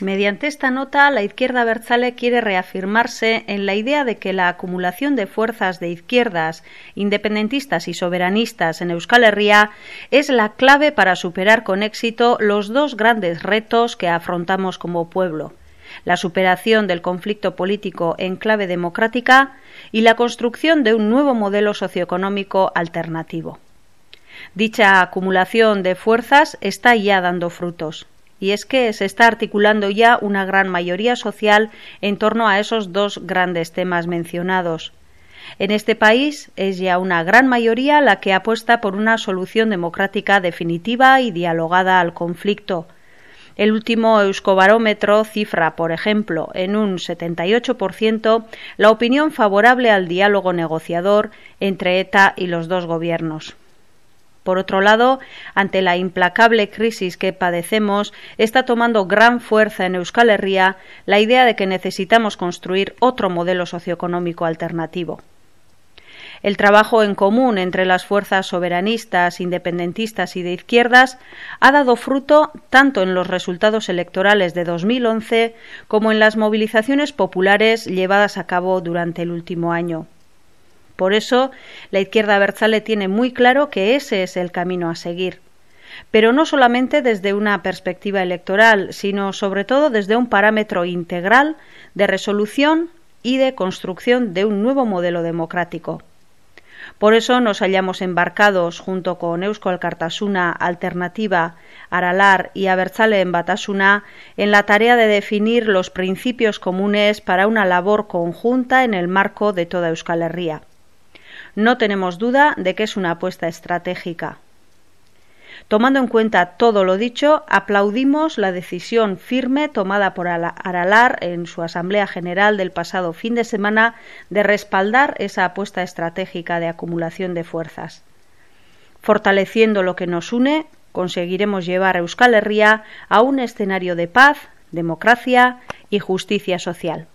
Mediante esta nota, la izquierda Berzale quiere reafirmarse en la idea de que la acumulación de fuerzas de izquierdas, independentistas y soberanistas en Euskal Herria es la clave para superar con éxito los dos grandes retos que afrontamos como pueblo la superación del conflicto político en clave democrática y la construcción de un nuevo modelo socioeconómico alternativo. Dicha acumulación de fuerzas está ya dando frutos y es que se está articulando ya una gran mayoría social en torno a esos dos grandes temas mencionados. En este país es ya una gran mayoría la que apuesta por una solución democrática definitiva y dialogada al conflicto. El último Euskobarómetro cifra, por ejemplo, en un 78% la opinión favorable al diálogo negociador entre ETA y los dos gobiernos. Por otro lado, ante la implacable crisis que padecemos, está tomando gran fuerza en Euskal Herria la idea de que necesitamos construir otro modelo socioeconómico alternativo. El trabajo en común entre las fuerzas soberanistas, independentistas y de izquierdas ha dado fruto tanto en los resultados electorales de 2011 como en las movilizaciones populares llevadas a cabo durante el último año. Por eso, la izquierda Berzale tiene muy claro que ese es el camino a seguir. Pero no solamente desde una perspectiva electoral, sino sobre todo desde un parámetro integral de resolución y de construcción de un nuevo modelo democrático. Por eso nos hallamos embarcados junto con Eusko Alkartasuna, Alternativa, Aralar y Abertzale en Batasuna en la tarea de definir los principios comunes para una labor conjunta en el marco de toda Euskal Herria. No tenemos duda de que es una apuesta estratégica. Tomando en cuenta todo lo dicho, aplaudimos la decisión firme tomada por Aralar en su Asamblea General del pasado fin de semana de respaldar esa apuesta estratégica de acumulación de fuerzas. Fortaleciendo lo que nos une, conseguiremos llevar a Euskal Herria a un escenario de paz, democracia y justicia social.